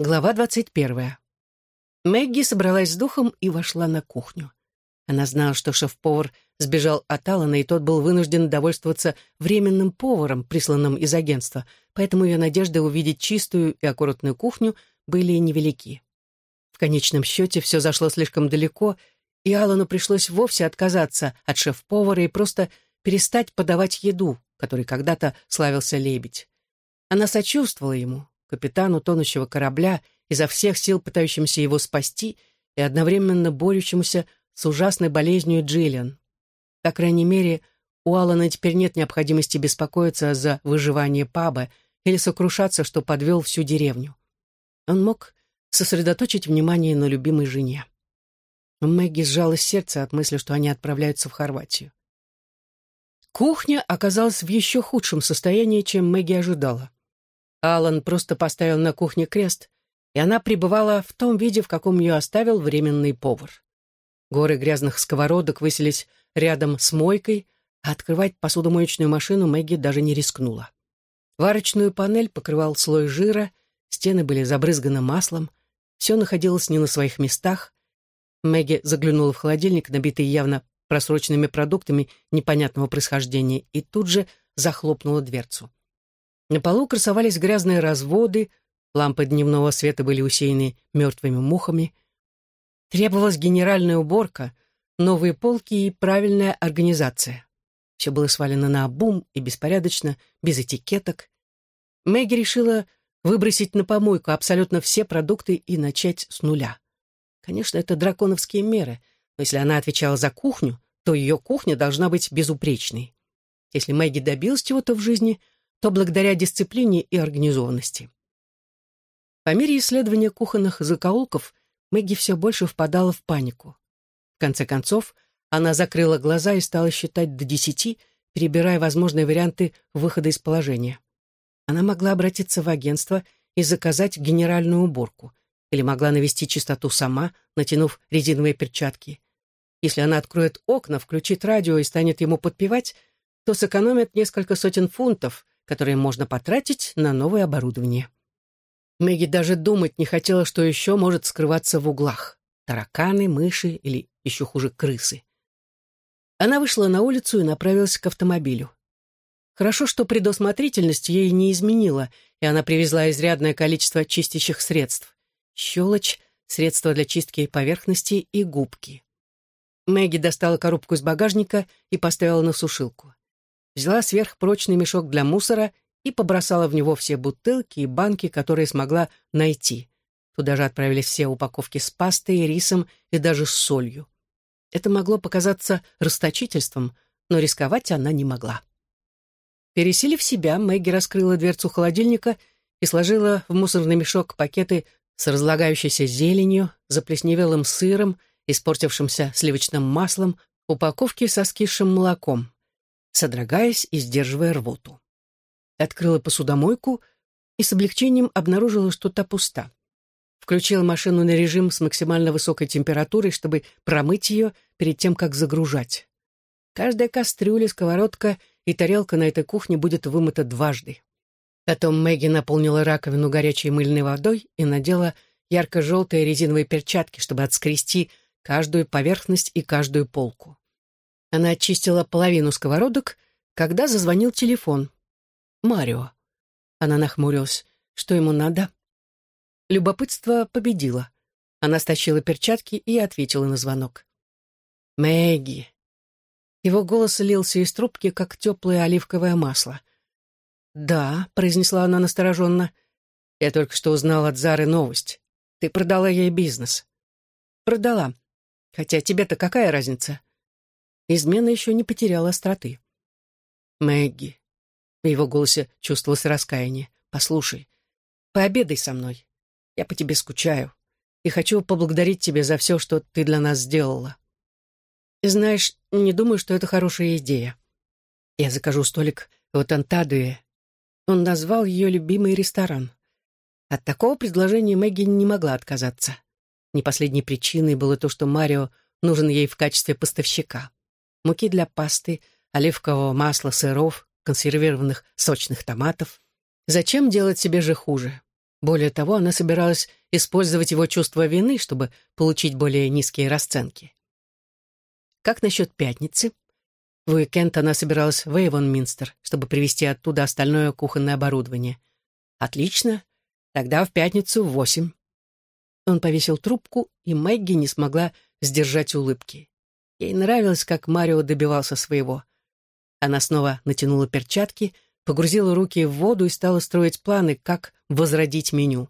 Глава двадцать первая. Мэгги собралась с духом и вошла на кухню. Она знала, что шеф-повар сбежал от Алана, и тот был вынужден довольствоваться временным поваром, присланным из агентства, поэтому ее надежды увидеть чистую и аккуратную кухню были невелики. В конечном счете все зашло слишком далеко, и Алану пришлось вовсе отказаться от шеф-повара и просто перестать подавать еду, которой когда-то славился лебедь. Она сочувствовала ему, капитану тонущего корабля, изо всех сил пытающимся его спасти и одновременно борющемуся с ужасной болезнью Джиллиан. По крайней мере, у Алана теперь нет необходимости беспокоиться за выживание паба или сокрушаться, что подвел всю деревню. Он мог сосредоточить внимание на любимой жене. Мэгги сжалось сердце от мысли, что они отправляются в Хорватию. Кухня оказалась в еще худшем состоянии, чем Мэгги ожидала. Алан просто поставил на кухне крест, и она пребывала в том виде, в каком ее оставил временный повар. Горы грязных сковородок высились рядом с мойкой, а открывать посудомоечную машину Мэгги даже не рискнула. Варочную панель покрывал слой жира, стены были забрызганы маслом, все находилось не на своих местах. Мэгги заглянула в холодильник, набитый явно просроченными продуктами непонятного происхождения, и тут же захлопнула дверцу. На полу красовались грязные разводы, лампы дневного света были усеяны мертвыми мухами. Требовалась генеральная уборка, новые полки и правильная организация. Все было свалено на обум и беспорядочно, без этикеток. Мэгги решила выбросить на помойку абсолютно все продукты и начать с нуля. Конечно, это драконовские меры, но если она отвечала за кухню, то ее кухня должна быть безупречной. Если Мэгги добилась чего-то в жизни — то благодаря дисциплине и организованности. По мере исследования кухонных закоулков Мэгги все больше впадала в панику. В конце концов, она закрыла глаза и стала считать до десяти, перебирая возможные варианты выхода из положения. Она могла обратиться в агентство и заказать генеральную уборку, или могла навести чистоту сама, натянув резиновые перчатки. Если она откроет окна, включит радио и станет ему подпевать, то сэкономит несколько сотен фунтов, которые можно потратить на новое оборудование. Мэгги даже думать не хотела, что еще может скрываться в углах. Тараканы, мыши или, еще хуже, крысы. Она вышла на улицу и направилась к автомобилю. Хорошо, что предусмотрительность ей не изменила, и она привезла изрядное количество чистящих средств. Щелочь, средства для чистки поверхности и губки. Мэгги достала коробку из багажника и поставила на сушилку взяла сверхпрочный мешок для мусора и побросала в него все бутылки и банки, которые смогла найти. Туда же отправились все упаковки с пастой, рисом и даже с солью. Это могло показаться расточительством, но рисковать она не могла. Пересилив себя, Мэгги раскрыла дверцу холодильника и сложила в мусорный мешок пакеты с разлагающейся зеленью, заплесневелым сыром, испортившимся сливочным маслом, упаковки со скисшим молоком содрогаясь и сдерживая рвоту. Открыла посудомойку и с облегчением обнаружила, что та пуста. Включила машину на режим с максимально высокой температурой, чтобы промыть ее перед тем, как загружать. Каждая кастрюля, сковородка и тарелка на этой кухне будет вымыта дважды. Потом Мэгги наполнила раковину горячей мыльной водой и надела ярко-желтые резиновые перчатки, чтобы отскрести каждую поверхность и каждую полку. Она очистила половину сковородок, когда зазвонил телефон. «Марио». Она нахмурилась. «Что ему надо?» Любопытство победило. Она стащила перчатки и ответила на звонок. «Мэгги». Его голос лился из трубки, как теплое оливковое масло. «Да», — произнесла она настороженно. «Я только что узнала от Зары новость. Ты продала ей бизнес». «Продала. Хотя тебе-то какая разница? Измена еще не потеряла остроты. «Мэгги». В его голосе чувствовалось раскаяние. «Послушай, пообедай со мной. Я по тебе скучаю и хочу поблагодарить тебя за все, что ты для нас сделала. Знаешь, не думаю, что это хорошая идея. Я закажу столик в Тантадуе. Он назвал ее любимый ресторан. От такого предложения Мэгги не могла отказаться. Не последней причиной было то, что Марио нужен ей в качестве поставщика муки для пасты, оливкового масла, сыров, консервированных сочных томатов. Зачем делать себе же хуже? Более того, она собиралась использовать его чувство вины, чтобы получить более низкие расценки. Как насчет пятницы? В уикенд она собиралась в Эйвонминстер, чтобы привезти оттуда остальное кухонное оборудование. Отлично. Тогда в пятницу в восемь. Он повесил трубку, и Мэгги не смогла сдержать улыбки. Ей нравилось, как Марио добивался своего. Она снова натянула перчатки, погрузила руки в воду и стала строить планы, как возродить меню.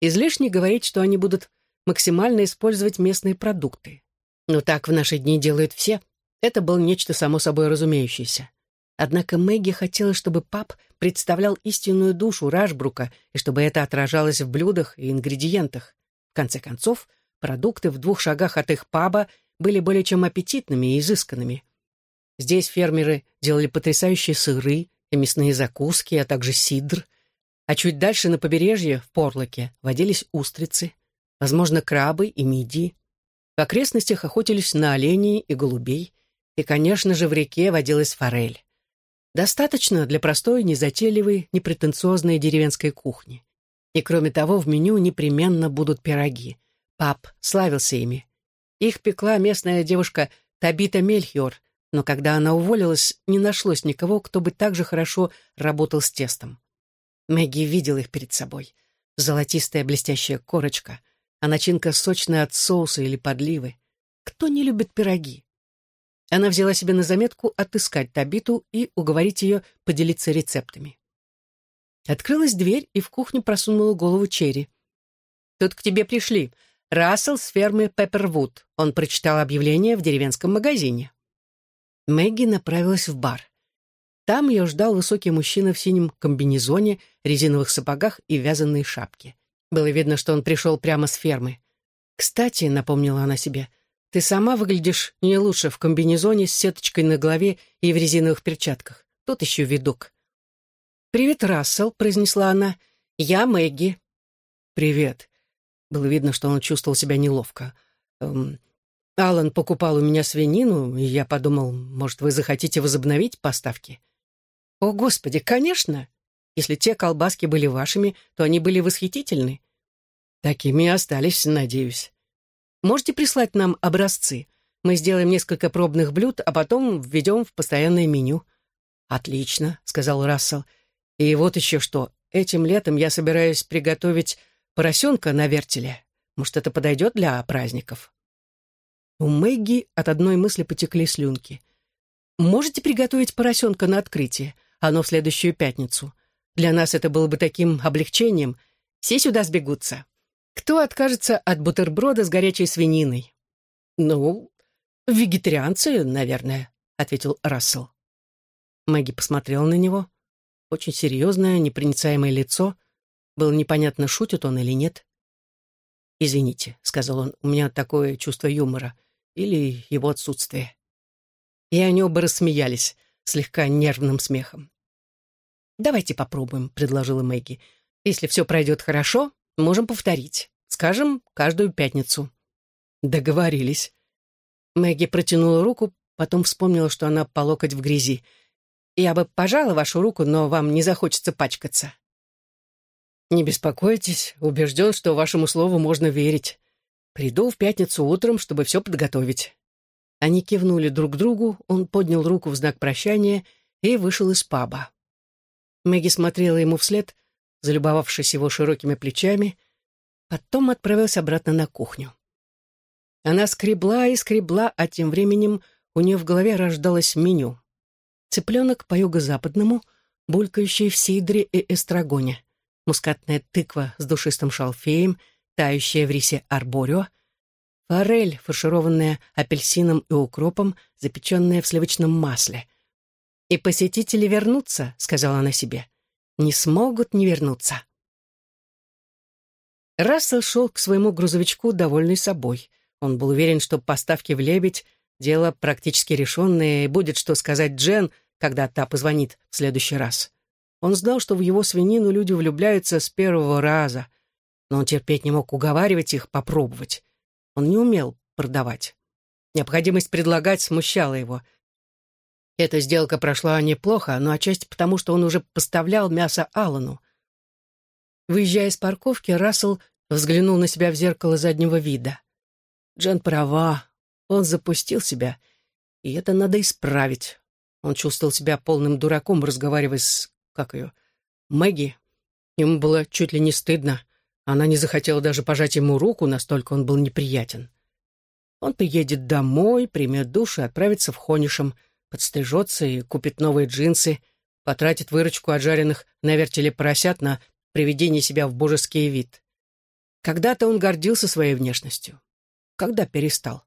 Излишне говорить, что они будут максимально использовать местные продукты. Но так в наши дни делают все. Это было нечто само собой разумеющееся. Однако Мэгги хотела, чтобы пап представлял истинную душу Рашбрука и чтобы это отражалось в блюдах и ингредиентах. В конце концов, продукты в двух шагах от их паба были более чем аппетитными и изысканными. Здесь фермеры делали потрясающие сыры и мясные закуски, а также сидр. А чуть дальше на побережье, в Порлоке, водились устрицы, возможно, крабы и мидии. В окрестностях охотились на оленей и голубей, и, конечно же, в реке водилась форель. Достаточно для простой, незатейливой, непретенциозной деревенской кухни. И кроме того, в меню непременно будут пироги. Пап славился ими. Их пекла местная девушка Табита Мельхиор, но когда она уволилась, не нашлось никого, кто бы так же хорошо работал с тестом. Мэгги видел их перед собой. Золотистая блестящая корочка, а начинка сочная от соуса или подливы. Кто не любит пироги? Она взяла себе на заметку отыскать Табиту и уговорить ее поделиться рецептами. Открылась дверь, и в кухню просунула голову Черри. «Тут к тебе пришли. Рассел с фермы Пеппервуд. Он прочитал объявление в деревенском магазине». Мэгги направилась в бар. Там ее ждал высокий мужчина в синем комбинезоне, резиновых сапогах и вязаной шапке. Было видно, что он пришел прямо с фермы. «Кстати», — напомнила она себе, — «ты сама выглядишь не лучше в комбинезоне с сеточкой на голове и в резиновых перчатках. Тот еще видок». «Привет, Рассел», — произнесла она. «Я Мэгги». «Привет». Было видно, что он чувствовал себя неловко. Эм, Алан покупал у меня свинину, и я подумал, может, вы захотите возобновить поставки? О, Господи, конечно! Если те колбаски были вашими, то они были восхитительны. Такими и остались, надеюсь. Можете прислать нам образцы? Мы сделаем несколько пробных блюд, а потом введем в постоянное меню. Отлично, сказал Рассел. И вот еще что. Этим летом я собираюсь приготовить поросенка на вертеле. Может, это подойдет для праздников? У Мэгги от одной мысли потекли слюнки. «Можете приготовить поросенка на открытие? Оно в следующую пятницу. Для нас это было бы таким облегчением. Все сюда сбегутся. Кто откажется от бутерброда с горячей свининой?» «Ну, вегетарианцы, наверное», — ответил Рассел. Мэгги посмотрела на него. Очень серьезное, непроницаемое лицо. Было непонятно, шутит он или нет. «Извините», — сказал он, — «у меня такое чувство юмора или его отсутствие. И они оба рассмеялись, слегка нервным смехом. «Давайте попробуем», — предложила Мэгги. «Если все пройдет хорошо, можем повторить. Скажем, каждую пятницу». Договорились. Мэгги протянула руку, потом вспомнила, что она по локоть в грязи. «Я бы пожала вашу руку, но вам не захочется пачкаться». «Не беспокойтесь, убежден, что вашему слову можно верить. Приду в пятницу утром, чтобы все подготовить». Они кивнули друг другу, он поднял руку в знак прощания и вышел из паба. Мэгги смотрела ему вслед, залюбовавшись его широкими плечами, потом отправилась обратно на кухню. Она скребла и скребла, а тем временем у нее в голове рождалось меню. Цыпленок по юго-западному, булькающий в сидре и эстрагоне, мускатная тыква с душистым шалфеем — тающая в рисе арборио, форель, фаршированная апельсином и укропом, запеченная в сливочном масле. «И посетители вернутся», — сказала она себе. «Не смогут не вернуться». Рассел шел к своему грузовичку, довольный собой. Он был уверен, что поставки в «Лебедь» — дело практически решенное, и будет что сказать Джен, когда та позвонит в следующий раз. Он знал, что в его свинину люди влюбляются с первого раза — но он терпеть не мог уговаривать их попробовать. Он не умел продавать. Необходимость предлагать смущала его. Эта сделка прошла неплохо, но отчасти потому, что он уже поставлял мясо Аллану. Выезжая с парковки, Рассел взглянул на себя в зеркало заднего вида. Джен права, он запустил себя, и это надо исправить. Он чувствовал себя полным дураком, разговаривая с... как ее? Мэгги. Ему было чуть ли не стыдно. Она не захотела даже пожать ему руку, настолько он был неприятен. Он приедет домой, примет душ и отправится в Хонишем, подстрижется и купит новые джинсы, потратит выручку от жареных на вертеле поросят на приведение себя в божеский вид. Когда-то он гордился своей внешностью. Когда перестал?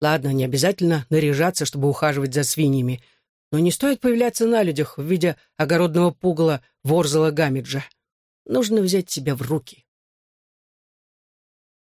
Ладно, не обязательно наряжаться, чтобы ухаживать за свиньями, но не стоит появляться на людях в виде огородного пугала Ворзала Гамиджа. Нужно взять себя в руки.